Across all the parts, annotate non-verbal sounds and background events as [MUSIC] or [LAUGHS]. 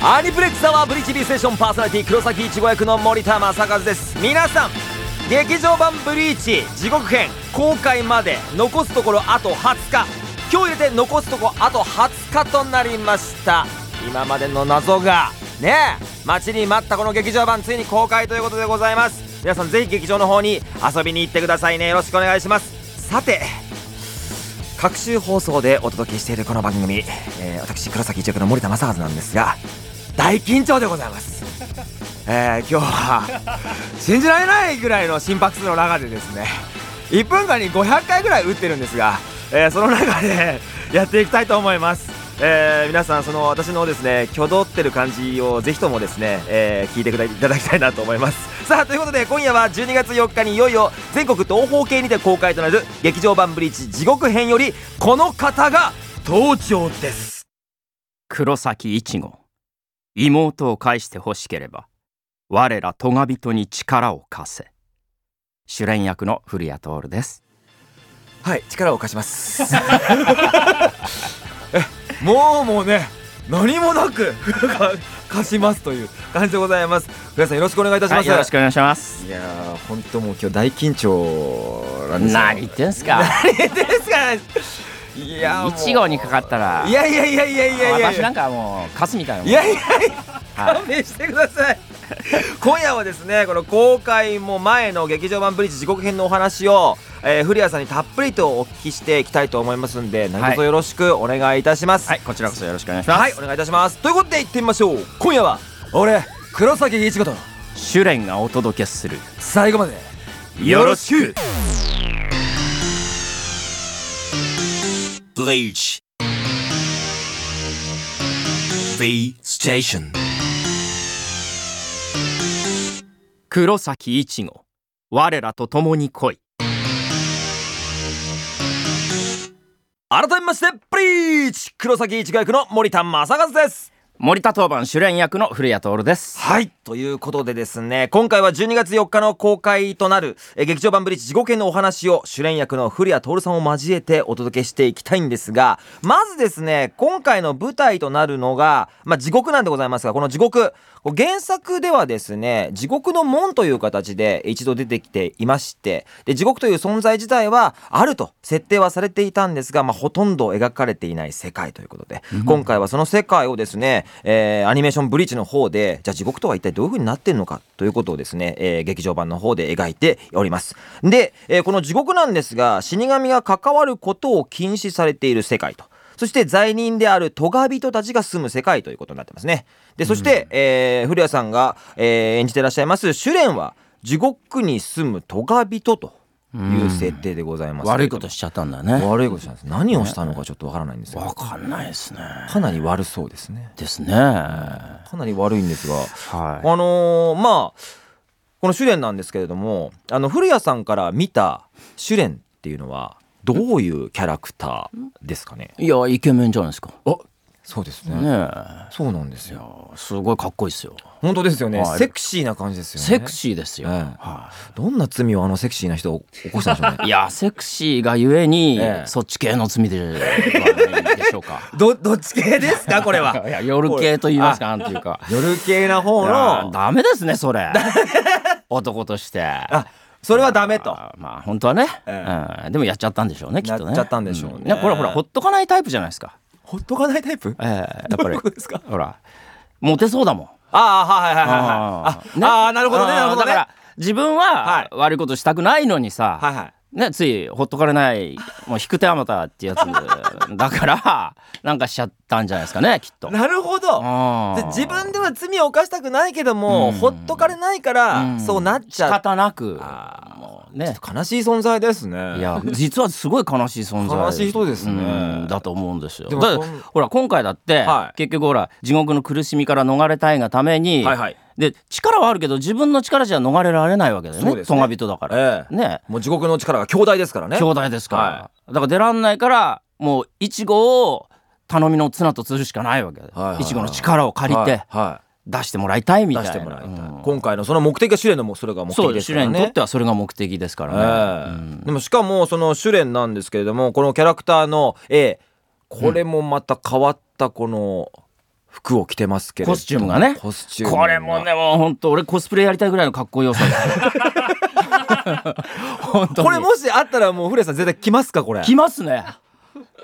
アニプレックスアワーブリッジリーステーションパーソナリティ黒崎いちご役の森田正和です。皆さん劇場版ブリーチ地獄編公開まで残すところあと20日。今日入れて残すとこあと20日となりました。今までの謎がねえ待ちに待ったこの劇場版ついに公開ということでございます。皆さんぜひ劇場の方に遊びに行ってくださいね。よろしくお願いします。さて各週放送でお届けしているこの番組、えー、私黒崎一役の森田正和なんですが大緊張でございます。えー、今日は信じられないぐらいの心拍数の中でですね1分間に500回ぐらい打ってるんですが、えー、その中でやっていきたいと思います。えー、皆さんその私のですね挙動ってる感じをぜひともですね、え、聞いていただきたいなと思います。さあということで今夜は12月4日にいよいよ全国東方系にて公開となる劇場版ブリーチ地獄編よりこの方が登場です。黒崎一護。妹を返してほしければ我ら咎人に力を貸せ。主練役の古谷徹です。はい力を貸します。[LAUGHS] もうもうね何もなく [LAUGHS] 貸しますという感じでございます。皆さんよろしくお願いいたします、はい、よろしくお願いします。いや本当もう今日大緊張なんです何言ってんすか。[LAUGHS] 何言ってんすかいや一号にかかったら。いやいやいやいやいやいや。私なんかもう貸すみたいないやいやいや勘弁してください。今夜はですねこの公開も前の劇場版ブリッジ時刻編のお話を、えー、古谷さんにたっぷりとお聞きしていきたいと思いますんで何卒よろしくお願いいたします、はい、はい、こちらこそよろしくお願いします。はいお願いいたします。ということで行ってみましょう。今夜は俺黒崎一護と修練がお届けする。最後までよろしく Bleach. B Station. 黒崎一護我らと共に来い。改めましてブリーチ黒崎一護役の森田正和です。森田当番主演役の古谷徹です。はい。ということでですね今回は12月4日の公開となるえ劇場版ブリッジ地獄編のお話を主演役の古谷徹さんを交えてお届けしていきたいんですがまずですね今回の舞台となるのがまあ地獄なんでございますがこの地獄原作ではですね地獄の門という形で一度出てきていましてで地獄という存在自体はあると設定はされていたんですが、まあ、ほとんど描かれていない世界ということで、うん、今回はその世界をですね、えー、アニメーションブリーチの方でじゃあ地獄とは一体どういう風になってるのかということをですね、えー、劇場版の方で描いております。で、えー、この地獄なんですが死神が関わることを禁止されている世界とそして罪人であるトガ人たちが住む世界ということになってますね。でそして、うん、えー、古谷さんが、えー、演じてらっしゃいます修練は地獄に住むトガ人という設定でございます、うん、悪いことしちゃったんだね。悪いことしたんです。何をしたのかちょっとわからないんですわかんないですね。かなり悪そうですね。ですね。かなり悪いんですが、はい、あのー、まあこの修練なんですけれどもあの古谷さんから見た修練っていうのはどういうキャラクターですかね？いやイケメンじゃないですか。あそうですね。ねそうなんですよ。すごいかっこいいですよ。本当ですよね、はい、セクシーな感じですよね。セクシーですよ、ええ、はい、どんな罪をあのセクシーな人を起こしたんでしょうね？[LAUGHS] いやセクシーがゆえに、え、そっち系の罪ではないでしょうか。[LAUGHS] どどっち系ですか？これは。[LAUGHS] いや夜系と言いますかなんていうか。夜系な方の。ダメですねそれ。男として。あそれはダメと。まあ本当はね、えうん、でもやっちゃったんでしょうねきっとね。やっちゃったんでしょうね。うん、これほらほっとかないタイプじゃないですか。ほっとかないタイプ？ええー、やっぱりほらモテそうだもん。ああはいはいはいはい。あ、ね、あなるほどねなるほどね。だから自分は悪いことしたくないのにさ、はいはい、ね、ついほっとかれないもう引く手あまたってやつ [LAUGHS] だからなんかしちゃったんじゃないですかねきっと。なるほど。自分では罪を犯したくないけども、うん、ほっとかれないから、うん、そうなっちゃう。仕方なくね、悲しい存在ですね。いや実はすごい悲しい存在。悲しい人ですね、うん、だと思うんですよ。だほら今回だって、はい、結局ほら地獄の苦しみから逃れたいがために、はいはい、で力はあるけど自分の力じゃ逃れられないわけだよね。トガ人だから、ええ、ね。もう地獄の力が強大ですからね。強大ですから、はい、だから出らんないからもういちごを頼みの綱とするしかないわけ。で、いちごの力を借りて、はいはい、出してもらいたいみたいな、うん、今回のその目的が試練のもそれが目的ですからね。にとってはそれが目的ですからね、えーうん、でもしかもその試練なんですけれどもこのキャラクターの絵これもまた変わったこの服を着てますけどコスチュームがね。コスチュームこれもねもう本当俺コスプレやりたいぐらいのかっこよさ。[LAUGHS] 本当これもしあったらもう古谷さん絶対着ますかこれ。着ますね。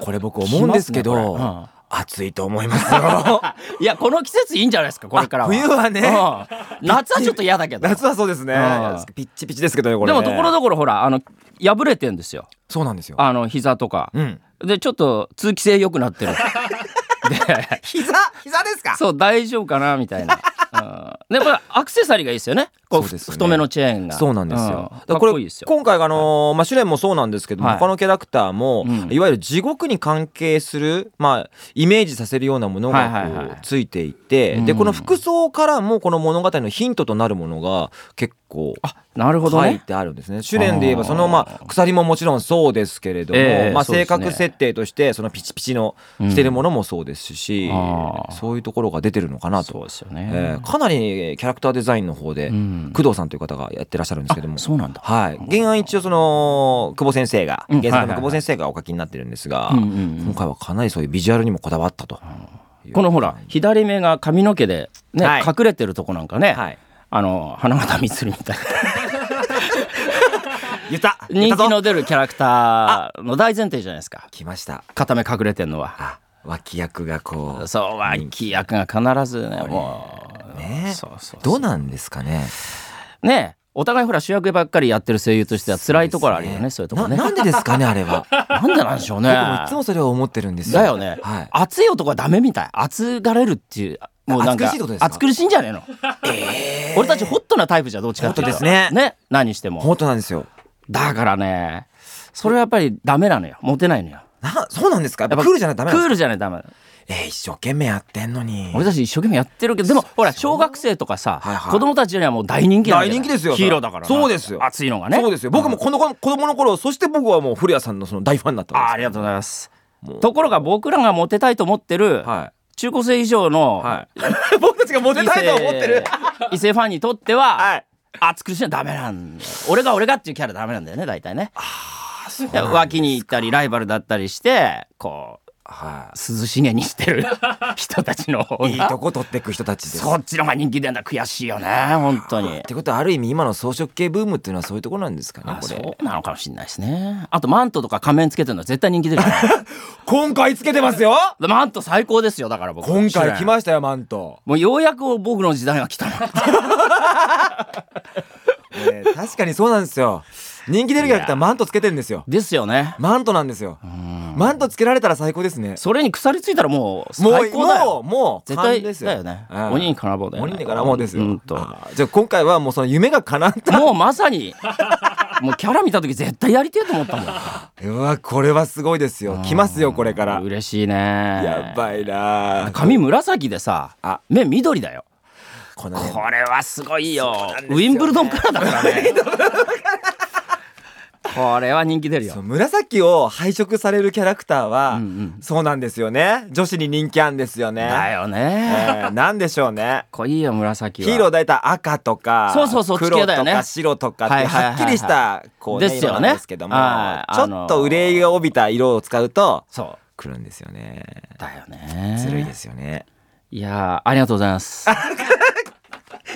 これ僕思うんですけど、ねうん、暑いと思いますよ。[LAUGHS] いやこの季節いいんじゃないですかこれからは。冬はね、うん、夏はちょっと嫌だけど。夏はそうですね、うん、ピッチピチですけどねこれ、ね、でもところどころほらあの破れてんですよ。そうなんですよ。あの膝とか、うん、でちょっと通気性良くなってる。で [LAUGHS] 膝膝ですか？そう大丈夫かなみたいな。うん。でこれアクセサリーがいいですよね。こうう、ね、太めのチェーンが。そうなんですよ、うん、これ今回あのー、まあ試練もそうなんですけども、はい、他のキャラクターも、うん、いわゆる地獄に関係するまあイメージさせるようなものがついていて、でこの服装からもこの物語のヒントとなるものが結構あなるほど、ね、書いてあるんですね。試練で言えばそのまあ鎖ももちろんそうですけれども、えー、まあ性格設定としてそのピチピチの着てるものもそうですし、うん、そういうところが出てるのかなと。そうですよね。えー、かなりキャラクターデザインの方で、工藤さんという方がやってらっしゃるんですけども、そうなんだ。はい。原案一応その久保先生が、原作の久保先生がお書きになってるんですが、今回はかなりそういうビジュアルにもこだわったと。このほら左目が髪の毛でね、はい、隠れてるとこなんかね、はい、あの花形光みたいな。[LAUGHS] 言った。人気の出るキャラクターの大前提じゃないですか。来ました。片目隠れてんのは。脇役がこう。そう脇役が必ずねもうね。そうそうどうなんですかね？ねお互いほら主役ばっかりやってる声優としては辛いところあるよねそういうところね。なんでですかねあれは？なんでなんでしょうね。いつもそれを思ってるんですよ。だよね、はい、熱い男はダメみたい。熱がれるっていうもうなんか暑苦しいんじゃねえの、えー、俺たちホットなタイプじゃどっちかっていうと。ですね。ね何しても。ホットなんですよ。だからねそれはやっぱりダメなのよ。モテないのよ。なそうなんですか？やっぱクールじゃないダメクールじゃないダメえー、一生懸命やってんのに。俺たち一生懸命やってるけどでもほら小学生とかさ、はいはい、子供たちにはもう大人気大人気ですよ。ヒーローだから。そうですよ。熱いのがね。そうですよ。僕もこの子供の頃そして僕はもう古谷さんのその大ファンになったあありがとうございます。ところが僕らがモテたいと思ってる、はい、中高生以上の、はい、[LAUGHS] 僕たちがモテたいと思ってる。[LAUGHS] 異性ファンにとっては、はい、熱苦しいのはダメなんだ俺が俺がっていうキャラダメなんだよね大体ね。ああ脇に行ったりライバルだったりしてこうはい、涼しげにしてる [LAUGHS] 人たちのいいとこ取っていく人たちです。そっちのが人気でんだ悔しいよね本当に。ってことはある意味今の装飾系ブームっていうのはそういうところなんですかねこれ。そうなのかもしれないですね。あとマントとか仮面つけてるのは絶対人気出る [LAUGHS] 今回つけてますよ。マント最高ですよだから僕。今回来ましたよマント。もうようやく僕の時代が来たなね、[LAUGHS] 確かにそうなんですよ人気出るキャラクターマントつけてるんですよ。ですよね。マントなんですよ。マントつけられたら最高ですね。それに鎖ついたらもう最高だよ。もうもう絶対ですよ。ね。鬼に金棒だよ鬼に金棒ですよ。じゃあ今回はもうその夢が叶った。もうまさに。[LAUGHS] もうキャラ見た時絶対やりてえと思ったもん。うわこれはすごいですよ。来ますよこれから。嬉しいね。やばいな。髪紫でさ目緑だよ。これはすごいよ。ウィンブルドンからだからね [LAUGHS] これは人気出るよ。紫を配色されるキャラクターは、うんうん、そうなんですよね。女子に人気あんですよね。だよね、えー、なんでしょうね。こいいよ紫ヒーロー大体赤とかそうそうそう黒とか白とかってはっきりしたこうねですよね。ですけどもちょっと憂いが帯びた色を使うとそう。くるんですよね。だよね。ずるいですよね。いやありがとうございます [LAUGHS]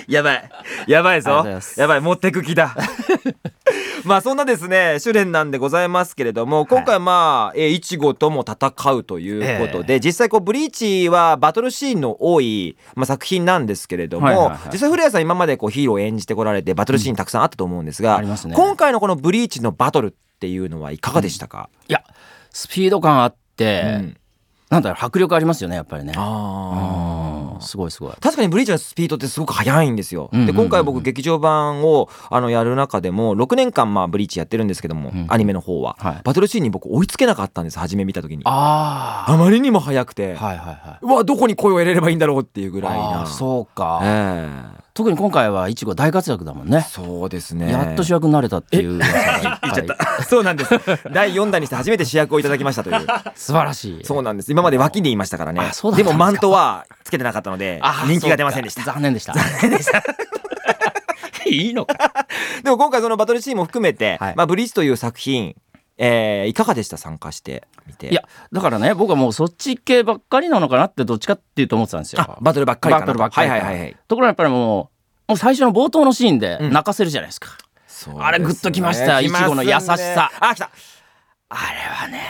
やばい。やばいぞ。やばい持ってく気だ。[LAUGHS] まあそんなですね試練なんでございますけれども今回まあ、えいちごとも戦うということで、実際こうブリーチはバトルシーンの多い、まあ、作品なんですけれども、実際古谷さん今までこうヒーローを演じてこられてバトルシーンたくさんあったと思うんですが、今回のこのブリーチのバトルっていうのはいかがでしたか、いやスピード感あって、なんだろう迫力ありますよねやっぱりね。あすごいすごい。確かにブリーチのスピードってすごく速いんですよ。で今回僕劇場版をあのやる中でも6年間まあブリーチやってるんですけども、うん、アニメの方は、はい、バトルシーンに僕追いつけなかったんです初め見た時に。ああまりにも速くて、はいはいはい、うわどこに声を入れればいいんだろうっていうぐらいな。そうか、えー、特に今回はいちご大活躍だもんね。そうですね。やっと主役になれたっていう [LAUGHS] 言っちゃった。そうなんです。第4弾にして初めて主役をいただきましたという。素晴らしい。そうなんです。今まで脇にいましたからね。でもマントはつけてなかったので人気が出ませんでした。残念でした。残念でした。[LAUGHS] いいのか。でも今回そのバトルシーンも含めて、はい、まあブリッジという作品えー、いかがでした？参加してみて。いやだからね僕はもうそっち系ばっかりなのかなってどっちかっていうと思ってたんですよ。バトルばっかりバトルばっかりはいはいはい、はい、ところがやっぱりもうもう最初の冒頭のシーンで泣かせるじゃないですか、うん、あれグッときましたいちごの優しさ。あ来た。あれはね。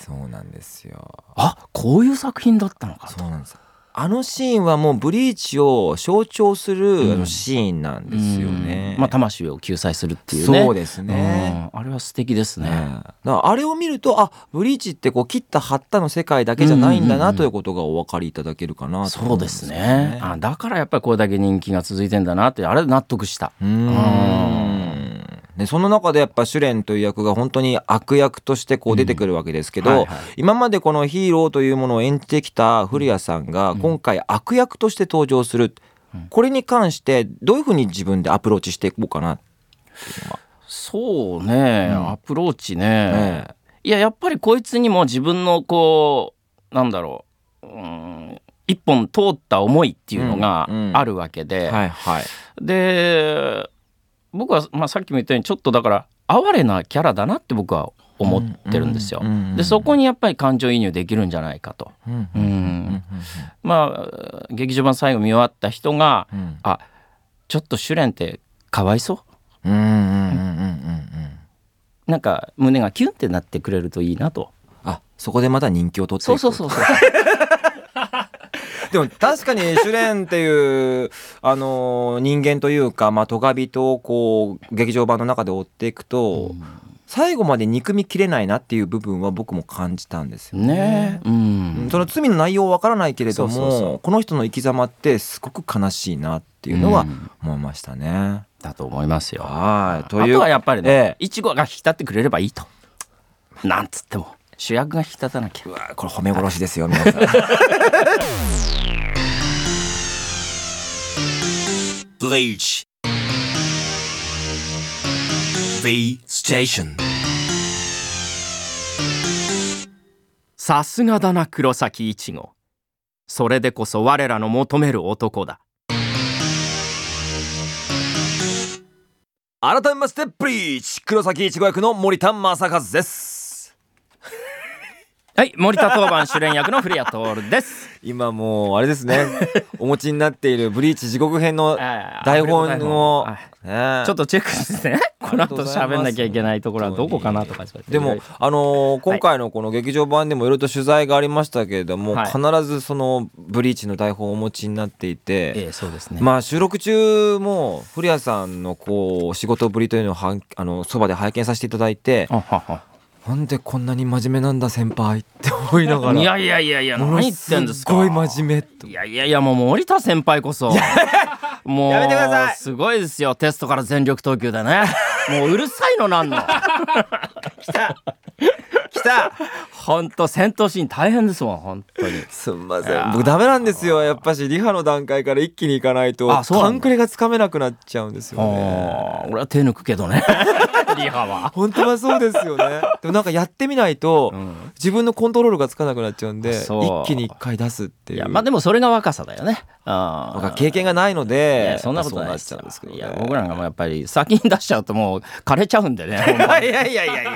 そうなんですよ。あこういう作品だったのかそうなんですあのシーンはもうブリーチを象徴するシーンなんですよね。まあ魂を救済するっていうね。そうですね。あれは素敵ですね。あれを見るとあブリーチってこう切った貼ったの世界だけじゃないんだなということがお分かりいただけるかなと、ね、そうですね。あだからやっぱりこれだけ人気が続いてんだなってあれ納得した。うんでその中でやっぱシュレンという役が本当に悪役としてこう出てくるわけですけど、うんはいはい、今までこのヒーローというものを演じてきた古谷さんが今回悪役として登場する、うん、これに関してどういうふうに自分でアプローチしていこうかな。っていうのは。そうね、うん、アプローチね、ね、いややっぱりこいつにも自分のこうなんだろう、うん、一本通った思いっていうのがあるわけで、はいはい、で僕は、まあ、さっきも言ったようにちょっとだから哀れなキャラだなって僕は思ってるんですよ。でそこにやっぱり感情移入できるんじゃないかと。まあ劇場版最後見終わった人が、うん、あちょっと試練ってかわいそう？なんか胸がキュンってなってくれるといいなと。あそこでまた人気を取ってそうそうそうそう。[LAUGHS] でも確かにシュレンっていうあの人間というか、まあ、トガ人をこう劇場版の中で追っていくと、うん、最後まで憎みきれないなっていう部分は僕も感じたんですよね。ねうん、その罪の内容はわからないけれどもこの人の生き様ってすごく悲しいなっていうのは思いましたね。うん、だと思いますよ。はいというあとはやっぱりね、いちごが引き立ってくれればいいと。なんつっても。主役が引き立たなきゃうわこれ褒め殺しですよ皆さん [LAUGHS] Bleach V Station. さすがだな黒崎一護。それでこそ我らの求める男だ。改めましてブリーチ黒崎一護役の森田正和ですはい森田当番主練役の古谷徹です。今もうあれですね。[LAUGHS] お持ちになっているブリーチ地獄編の [LAUGHS] 台本を、ね、ちょっとチェックですね。[LAUGHS] この後喋んなきゃいけないところはどこかなとかでもあのー、今回のこの劇場版でもいろいろと取材がありましたけれども、はい、必ずそのブリーチの台本をお持ちになっていて、ええ、そうですね。まあ収録中も古谷さんのこう仕事ぶりというのをはあのそばで拝見させていただいてははなんでこんなに真面目なんだ先輩って思いながら。いやいやいやいや何言ってんですか。すごい真面目いやいやいやもう森田先輩こそ。もうやめてください。すごいですよ。テストから全力投球だね。もううるさいのなんの。[LAUGHS] 来た来た。[LAUGHS] 本当戦闘シーン大変ですもん本当に。すんません。僕ダメなんですよ。やっぱしリハの段階から一気にいかないとカンクレがつかめなくなっちゃうんですよね。俺は手抜くけどね。[LAUGHS] リハは。本当はそうですよね。[LAUGHS] でもなんかやってみないと、うん、自分のコントロールがつかなくなっちゃうんで一気に一回出すっていう。いやまあでもそれが若さだよね。僕は経験がないのでそんなことないですよ。いや僕らがもやっぱり先に出しちゃうともう枯れちゃうんでねいやいやいやいやいや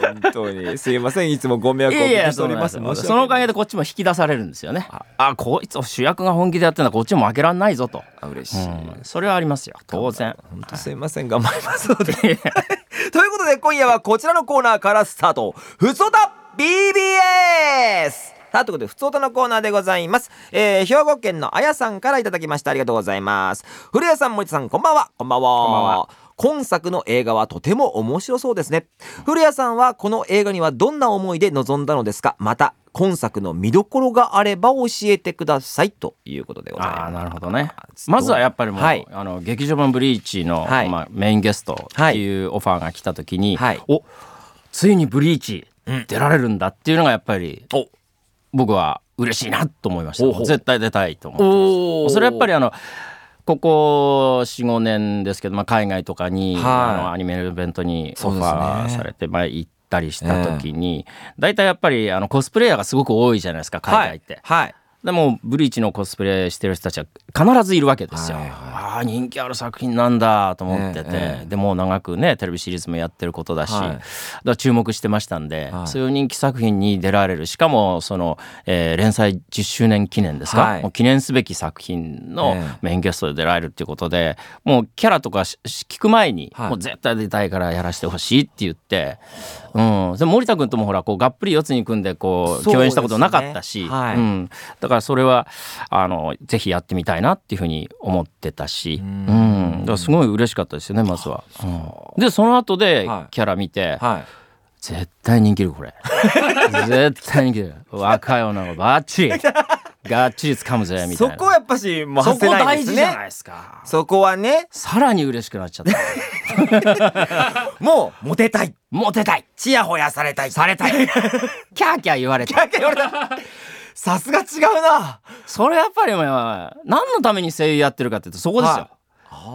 本当に。すいません。いつもご迷惑をおかけしております。そのおかげでこっちも引き出されるんですよね。あこいつ主役が本気でやってるのはこっちも負けらんないぞと。嬉しい、うん、それはありますよ。当然。本当すいません。頑張りますので。ということで今夜はこちらのコーナーからスタート。ふつおた BBS さあということで、ふつおたのコーナーでございます。えー、兵庫県のあやさんからいただきました。ありがとうございます。古谷さん、森田さん、こんばんは。こんばんは。こんばんは。今作の映画はとても面白そうですね。古谷さんはこの映画にはどんな思いで臨んだのですか？また今作の見どころがあれば教えてくださいということでございます。あなるほどね。まずはやっぱりもう、はい、あの劇場版ブリーチの、はい、まあ、メインゲストっていうオファーが来た時に、はい、おついにブリーチ出られるんだっていうのがやっぱり、うん、僕は嬉しいなと思いました。絶対出たいと思ってます。それやっぱりあのここ45年ですけど、まあ、海外とかに、はい、あのアニメのイベントにオファーされて、ね、まあ、行ったりした時に大体、やっぱりあのコスプレイヤーがすごく多いじゃないですか海外って。はい、はいでもブリーチのコスプレしてる人たちは必ずいるわけですよ。はいはい。ああ人気ある作品なんだと思ってて、ええええ。でもう長くねテレビシリーズもやってることだし、はい。だ注目してましたんで、はい。そういう人気作品に出られる。しかもその、えー連載10周年記念ですか、はい。もう記念すべき作品のええ。メインゲストで出られるっていうことでもうキャラとかし聞く前に、はい。もう絶対出たいからやらせてほしいって言って、うん、でも森田君ともほらこうがっぷり四つに組んでこう共演したことなかったし、はい。うん、だからそれはあのぜひやってみたいなっていうふうに思ってたし、うん。だからすごい嬉しかったですよねまずは。う。ん。でその後ではい。キャラ見て、はい。絶対人気出るこれ。[LAUGHS] 絶対人気出る。若い女の子バッチリ [LAUGHS] がっちり掴むぜみたそいな。こはやっぱしもうそこ外せない大ですね。事じゃないですか。そこはねさらに嬉しくなっちゃった。もうモテたいモテたいちやほやされたいされたいキャーキャー言われたいさすが違うなそれやっぱりお前は何のために声優やってるかっていうとそこですよ、はい僕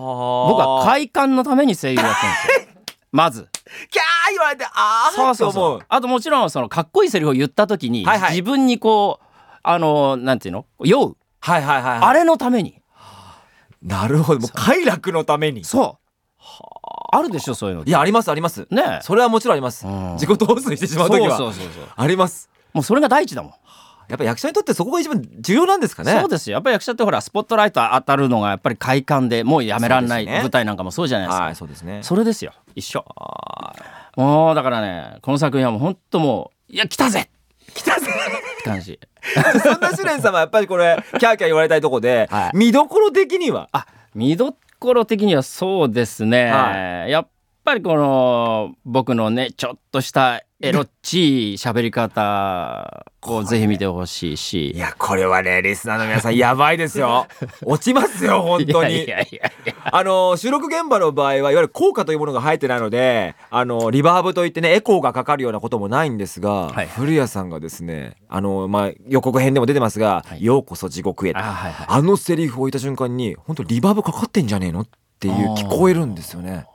僕は快感のために声優やってるんですよまずキャー言われてああそうそうそうあともちろんそのかっこいいセリフを言った時に、はいはい自分にこうあのなんていうの？酔う、はいはいはい、あれのために。なるほど。もう快楽のために。そう。あるでしょそういうのいやありますあります。ねえ。それはもちろんあります、うん。自己陶酔してしまう時は。そうそうそうそう。あります。もうそれが第一だもん、やっぱ役者にとってそこが一番重要なんですかね。そうですよ。やっぱり役者ってほらスポットライト当たるのがやっぱり快感でもうやめらんない、ね。舞台なんかもそうじゃないですか、はいそうですね。それですよ。一緒。もうだからねこの作品はもう本当もういや来たぜ来たぜ。って感じそんな試練様はやっぱりこれキャーキャー言われたいとこで、はい。見どころ的には？あ見どころ的にはそうですね、はやっぱりこの僕のねちょっとしたエロっちい喋り方をぜひ見てほしいし。いやこれはねリスナーの皆さんやばいですよ。[LAUGHS] 落ちますよ本当に。いやいやいやあの収録現場の場合はいわゆる効果というものが入ってないのであのリバーブといってねエコーがかかるようなこともないんですが、はい。古谷さんがですねあの、まあ、予告編でも出てますが「はい。ようこそ地獄へ」あはいはい。あのセリフを言った瞬間に本当リバーブかかってんじゃねえのっていう聞こえるんですよね。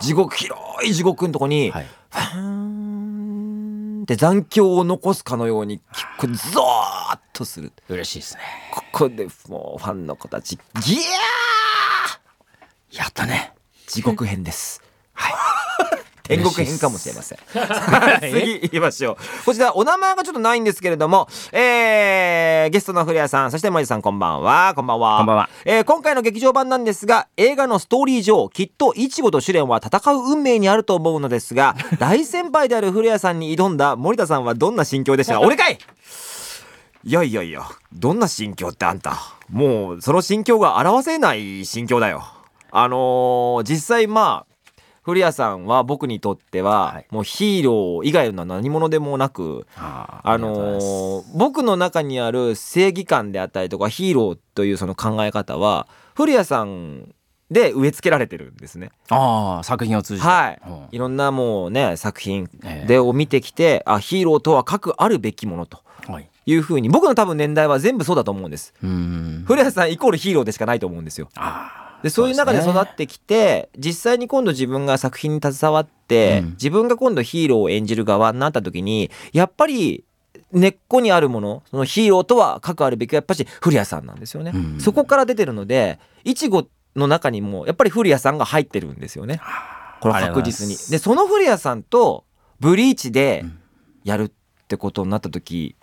地獄広い地獄のとこに、はい。ファーンって残響を残すかのように聞くゾーッとする嬉しいですねここでもうファンの子たちギヤーやったね地獄編です。はい。天国編かもしれません。[LAUGHS] 次行きましょう。こちらお名前がちょっとないんですけれども、えー、ゲストの古谷さん、そして森さんこんばんは。こんばんは。こんばんは。えー今回の劇場版なんですが、映画のストーリー上、きっとイチゴと試練は戦う運命にあると思うのですが、[LAUGHS] 大先輩である古谷さんに挑んだ森田さんはどんな心境でしたか [LAUGHS] 俺かいいやいやいや、どんな心境ってあんた？もう、その心境が表せない心境だよ。あのー実際まあ、古谷さんは僕にとっては、はい。もうヒーロー以外の何者でもなく、ああのー僕の中にある正義感であったりとかヒーローというその考え方は古谷さんで植え付けられてるんですね。あー作品を通じて。はい、うん。いろんなもうね作品ええでを見てきて、あヒーローとは核あるべきものとはい。いうふうに僕の多分年代は全部そうだと思うんです。古谷さんイコールヒーローでしかないと思うんですよ。あーでそういう中で育ってきて、実際に今度自分が作品に携わって、うん。自分が今度ヒーローを演じる側になった時にやっぱり根っこにあるものそのヒーローとは関わるべきはやっぱし古谷さんなんですよね、うん。そこから出てるのでいちごの中にもやっぱり古谷さんが入ってるんですよね。これは確実に。でその古谷さんとブリーチでうん。やるってことになった時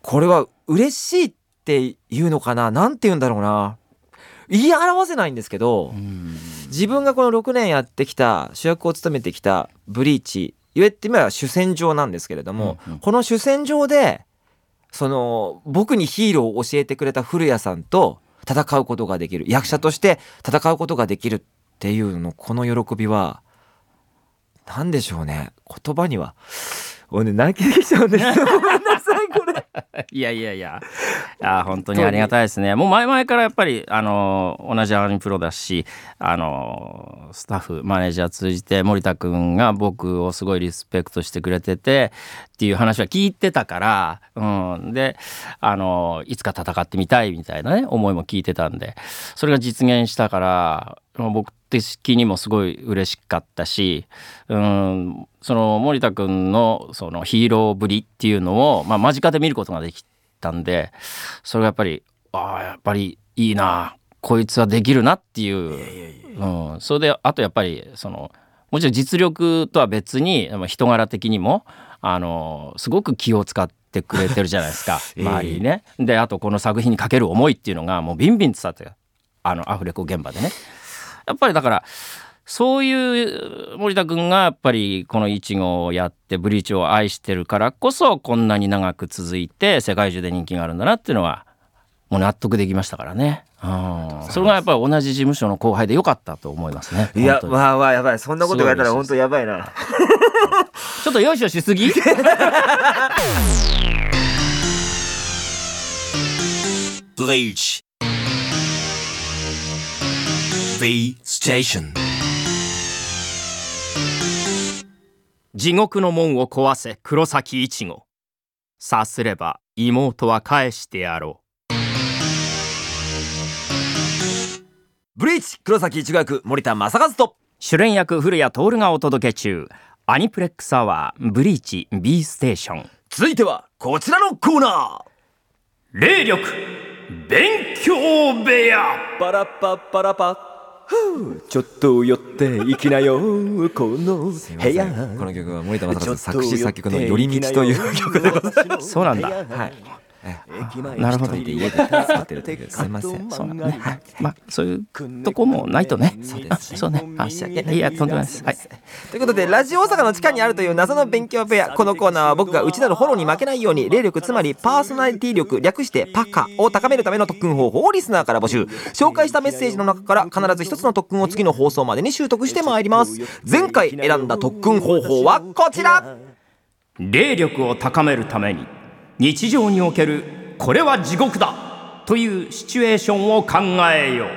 これは嬉しいっていうのかな？なんて言うんだろうな？言い表せないんですけど、うん。自分がこの6年やってきた主役を務めてきたブリーチ言ってみれば主戦場なんですけれども、うんうん。この主戦場でその僕にヒーローを教えてくれた古谷さんと戦うことができる役者として戦うことができるっていうのこの喜びは何でしょうね。言葉には俺ね泣きてきちゃうんですよ [LAUGHS] これ。[LAUGHS] いやいやいや。いや本当にありがたいですね。もう前々からやっぱりあの同じアニプロだしあのスタッフマネージャー通じて森田君が僕をすごいリスペクトしてくれててっていう話は聞いてたから、うん、であのいつか戦ってみたいみたいなね思いも聞いてたんでそれが実現したからまあ僕的にもすごい嬉しかったし、うん、その森田君のそのヒーローぶりっていうのを、まあ、間近で見ることができったんでそれがやっぱりああやっぱりいいなこいつはできるなっていううん、それであとやっぱりそのもちろん実力とは別に人柄的にもあのすごく気を使ってくれてるじゃないですか [LAUGHS] 周りにね。であとこの作品にかける思いっていうのがもうビンビン伝わってあのアフレコ現場でね。やっぱりだからそういう森田君がやっぱりこのイチゴをやってブリーチを愛してるからこそこんなに長く続いて世界中で人気があるんだなっていうのはもう納得できましたからね。それがやっぱり同じ事務所の後輩でよかったと思いますね。いや、わあわあ、やばい。そんなこと言われたら本当やばいな。[LAUGHS] ちょっとよいしょしすぎ？[LAUGHS] ブリーチ V Station. 地獄の門を壊せ黒崎一護。さすれば妹は返してやろう。ブリーチ黒崎一護役森田正和と。主練役古谷徹がお届け中。アニプレックスアワーブリーチ B ステーション。続いてはこちらのコーナー。霊力勉強部屋。パラパパラパちょっと寄っていきなよこの部屋。この曲は森田正和作詞作曲の「寄り道」という曲でございます。[LAUGHS] そうなんだ。はいなるほど。家で使ってる時す [LAUGHS] みません。そうね。はい。まあそういうとこもないとね。そうです。そうね。申し訳ない。いやとんでもないです。はい。ということでラジオ大阪の地下にあるという謎の勉強部屋このコーナーは僕が内なるフォローに負けないように霊力つまりパーソナリティ力略してパカを高めるための特訓方法をリスナーから募集紹介したメッセージの中から必ず一つの特訓を次の放送までに習得してまいります前回選んだ特訓方法はこちら霊力を高めるために日常におけるこれは地獄だというシチュエーションを考えよう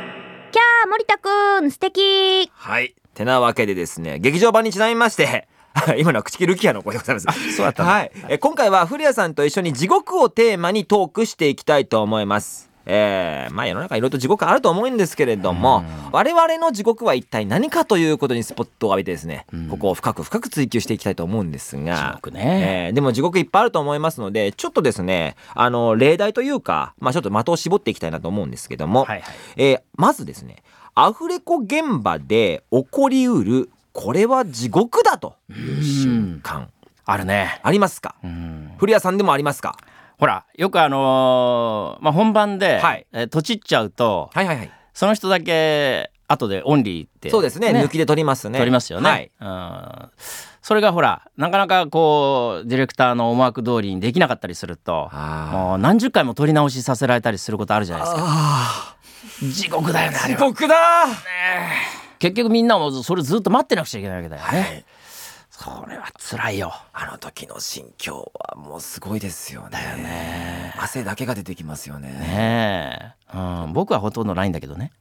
キャー森田くん素敵はいてなわけでですね劇場版にちなみまして [LAUGHS] 今のは口木ルキアの声でございます。そうだったはい。え今回は古谷さんと一緒に地獄をテーマにトークしていきたいと思います。えー、まあ世の中いろいろと地獄あると思うんですけれども、我々の地獄は一体何かということにスポットを浴びてですね、ここを深く深く追求していきたいと思うんですが、ね。えー、でも地獄いっぱいあると思いますので、ちょっとですね、あの、例題というか、まあちょっと的を絞っていきたいなと思うんですけども、はいはい、えー、まずですね、アフレコ現場で起こりうる、これは地獄だという瞬間。あるね。ありますか？古谷さんでもありますか？ほらよくあのー、まあ、本番で、はい、えー、とちっちゃうと、はいはいはい、その人だけ後でオンリーって、ね、そうですね。抜きで撮りますね。撮りますよね、はい、うん。それがほらなかなかこうディレクターの思惑通りにできなかったりするともう何十回も撮り直しさせられたりすることあるじゃないですか。地獄だよね地獄だ、ね、結局みんなもそれずっと待ってなくちゃいけないわけだよね、はいそれは辛いよ。あの時の心境はもうすごいですよね。だよね。汗だけが出てきますよね。ねえ、うん、僕はほとんどないんだけどね。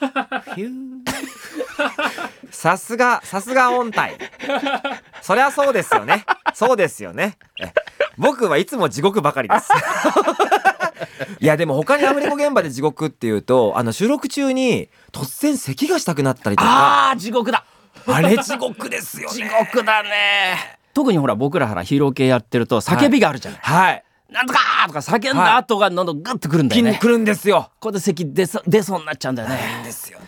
[LAUGHS] さすがさすが音体。そりゃそうですよね。そうですよね。僕はいつも地獄ばかりです。[LAUGHS] いやでも他にアフレコ現場で地獄っていうとあの収録中に突然咳がしたくなったりとか。ああ地獄だ [LAUGHS] あれ地獄ですよね地獄だね特にほら僕らほらヒーロー系やってると叫びがあるじゃない、はい、はいなんとかとか叫んだ後がどんどんグッとくるんだよね。くるんですよ。ここで咳出そ出そうになっちゃうんだよね。ですよね。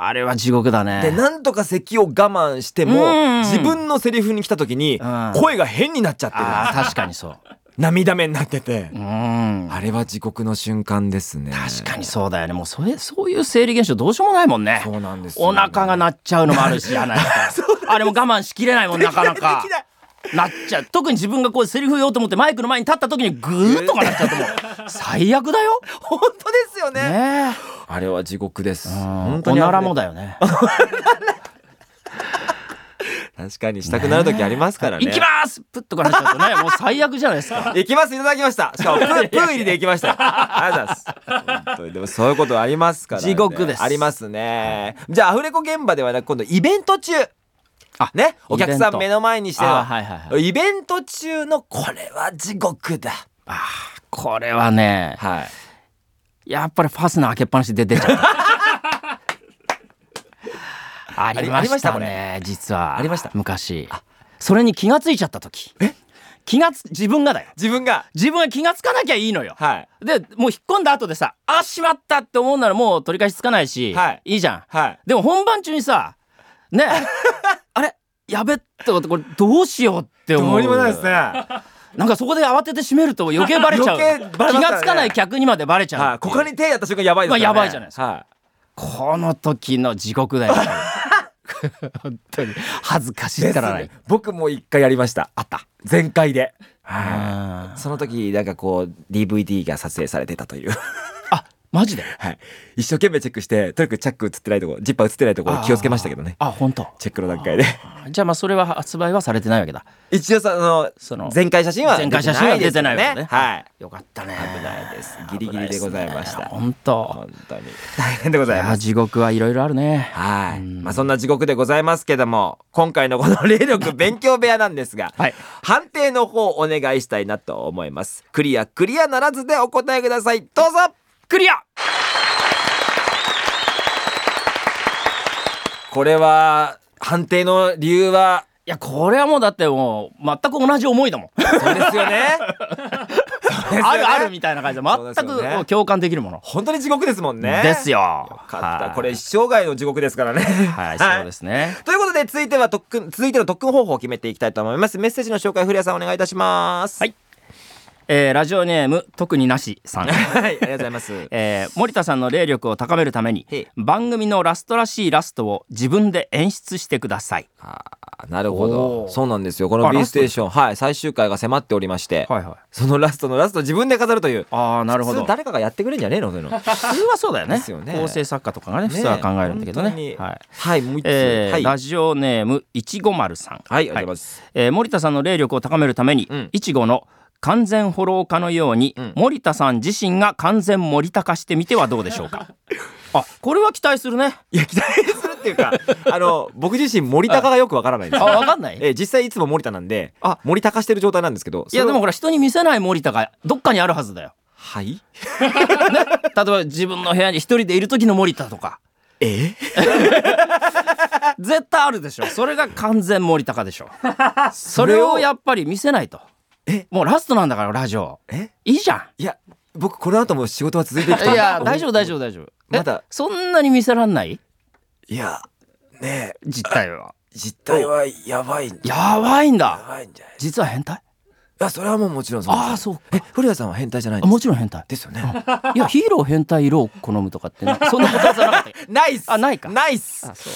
あれは地獄だね。で、なんとか咳を我慢しても、自分のセリフに来た時に、声が変になっちゃってる。あ確かにそう。涙目になってて、うん、あれは地獄の瞬間ですね。確かにそうだよね。もうそれそういう生理現象どうしようもないもんね。そうなんです、ね、お腹が鳴っちゃうのもあるし [LAUGHS] じゃないあれも我慢しきれないもんなかなか。なっちゃう。特に自分がこうセリフ言おうと思ってマイクの前に立った時にグーッとかなっちゃうともう [LAUGHS] 最悪だよ。本当ですよね。ねあれは地獄です。本当におならもだよね [LAUGHS] 確かにしたくなる時ありますからね。行きますプッとかなっちゃうとね、[LAUGHS] もう最悪じゃないですか。行きますいただきました。しかもプープー入りで行きました。ありがとうございます。本当にでもそういうことありますから、ね、地獄です。ありますね。じゃあアフレコ現場ではなく今度イベント中。あね、お客さん目の前にしての、はいはい、イベント中のこれは地獄だ。あこれはね、はい、やっぱりファスナー開けっぱなしで出ちゃった。ありましたね。実は。ありました。昔。それに気がついちゃった時。気がつ自分がだよ。自分が？自分が気がつかなきゃいいのよ。はい。でもう引っ込んだ後でさあしまったって思うならもう取り返しつかないし、はい。いいじゃん。はい。でも本番中にさねえ [LAUGHS] あれ？やべってことこれどうしようって思う。どうにもないですね。なんかそこで慌てて閉めると余計バレちゃう。ね。気がつかない客にまでバレちゃうはい。ここに手やった瞬間やばいですからね。まあやばいじゃないですか。はこの時の地獄だよ [LAUGHS] 本当に。恥ずかしいったらない。ね。僕も一回やりました。あった。全開で。その時なんかこう DVD が撮影されてたという。あマジで？はい。一生懸命チェックしてとにかくチャック映ってないとこジッパー映ってないとこ気をつけましたけどね。あ本当？チェックの段階で。じゃあまあそれは発売はされてないわけだ。一応そのその全開写真は全開写真は出てないわけね。はい。よかったね。危ないです。ギリギリでございました。本当。本当に。大変でございます。地獄はいろいろあるね。はい、うん。まあそんな地獄でございますけども今回のこの霊力勉強部屋なんですが、[LAUGHS] はい。判定の方お願いしたいなと思います。クリアクリアならずでお答えください。どうぞクリア。これは判定の理由は？いやこれはもうだってもう全く同じ思いだもん。そうですよね。[LAUGHS] あるあるみたいな感じで全くもう共感できるもの。本当に地獄ですもんね。ですよ。よかった。はい。これ生涯の地獄ですからね。はい。そうですね。ということで続いては特訓続いての特訓方法を決めていきたいと思います。メッセージの紹介古谷さんお願いいたします。はいえーラジオネーム特になしさん。[LAUGHS] はいありがとうございます。[LAUGHS] えー森田さんの霊力を高めるために番組のラストらしいラストを自分で演出してください。あーなるほおどー。そうなんですよ。このあ B ラステーションはい最終回が迫っておりまして、はいはい。そのラストのラスト自分で飾るという。ああなるほど。誰かがやってくれんじゃねえの？そういうの。[LAUGHS] 普通はそうだよね。ですよね。構成作家とかがねね普通は考えるんだけど本当に。ね。はい。はいもう一つ、えーはい。ラジオネームいちご丸さん。はい。ありがとうございます、えー森田さんの霊力を高めるためにうん。いちごの完全フォロー化のように、うん。森田さん自身が完全森高してみてはどうでしょうか？[LAUGHS] あこれは期待するね。いや期待するっていうか [LAUGHS] あの僕自身森高がよくわからないんです。あよわかんない？えー実際いつも森田なんであ。森高してる状態なんですけどいやでもほら人に見せない森田がどっかにあるはずだよ。はい？[LAUGHS] ね、例えば自分の部屋に一人でいる時の森田とか。え？絶対あるでしょ。それが完全森高でしょ。それをやっぱり見せないとえ？もうラストなんだからラジオ。え？いいじゃいや僕この後も仕事は続いていくとんいや大丈夫大丈夫大丈夫。え？まだ。そんなに見せらんない？いやねえ。実態は。実態はやばいやばいんだ。ばいんじゃない？実は変態？いやそれはもうもちろんそうああそうえ古谷さんは変態じゃないもちろん変態。ですよね。いやヒーロー変態色を好むとかってなそんなことじゃなかったよ [LAUGHS] ナイス。あないか。ナイス。あそう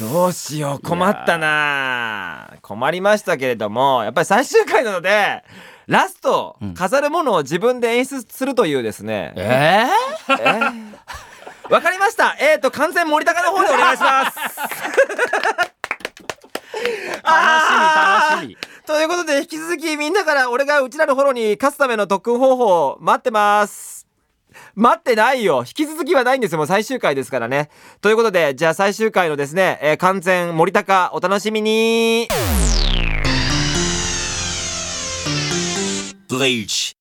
どうしよう困ったな。困りましたけれどもやっぱり最終回なのでラストうん。飾るものを自分で演出するというですね、ええー？わかりました。えーと完全森高の方でお願いします。[LAUGHS] ー、楽しみ楽しみ。ということで引き続きみんなから俺がうちらのフォローに勝つための特訓方法待ってます待ってないよ。引き続きはないんですよ。もう最終回ですからね。ということでじゃあ最終回のですね、えー完全森高お楽しみに。Bleach.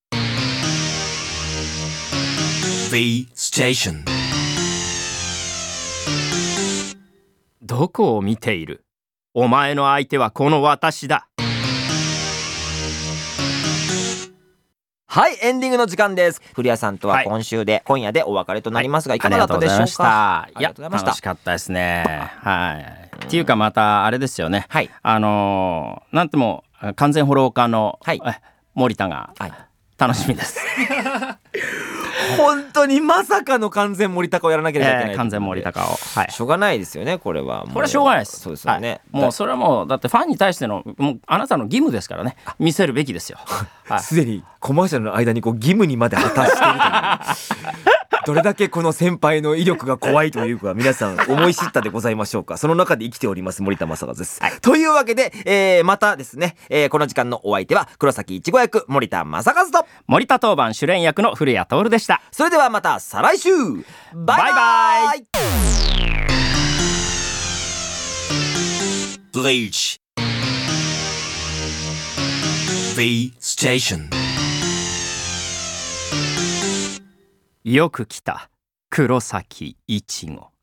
V Station. どこを見ている？お前の相手はこの私だはいエンディングの時間です。古谷さんとははい。今週で、今夜でお別れとなりますが、い、かがだったでしょうか？あいやりがとうございました。楽しかったですね。はい。っていうかまたあれですよね。はい。あのーなんても完全フォロー化の、はい。え森田がはい。楽しみです、[LAUGHS] [LAUGHS] 本当にまさかの完全森高をやらなければいけない、えー完全森高をはいしょうがないですよねこれはもうこれはしょうがないです。そうですよね、はいもうそれはもうだってファンに対してのもうあなたの義務ですからね。見せるべきですよ。[LAUGHS] はい。すでにコマーシャルの間にこう義務にまで果たしているというどれだけこの先輩の威力が怖いというか皆さん思い知ったでございましょうか。その中で生きております森田正和です、というわけで、えーまたですね、えーこの時間のお相手は黒崎いちご役森田正和と。森田当番主練役の古谷徹でした。それではまた再来週。バイババイ。イ Bleach. V Station よく来た黒崎いちご。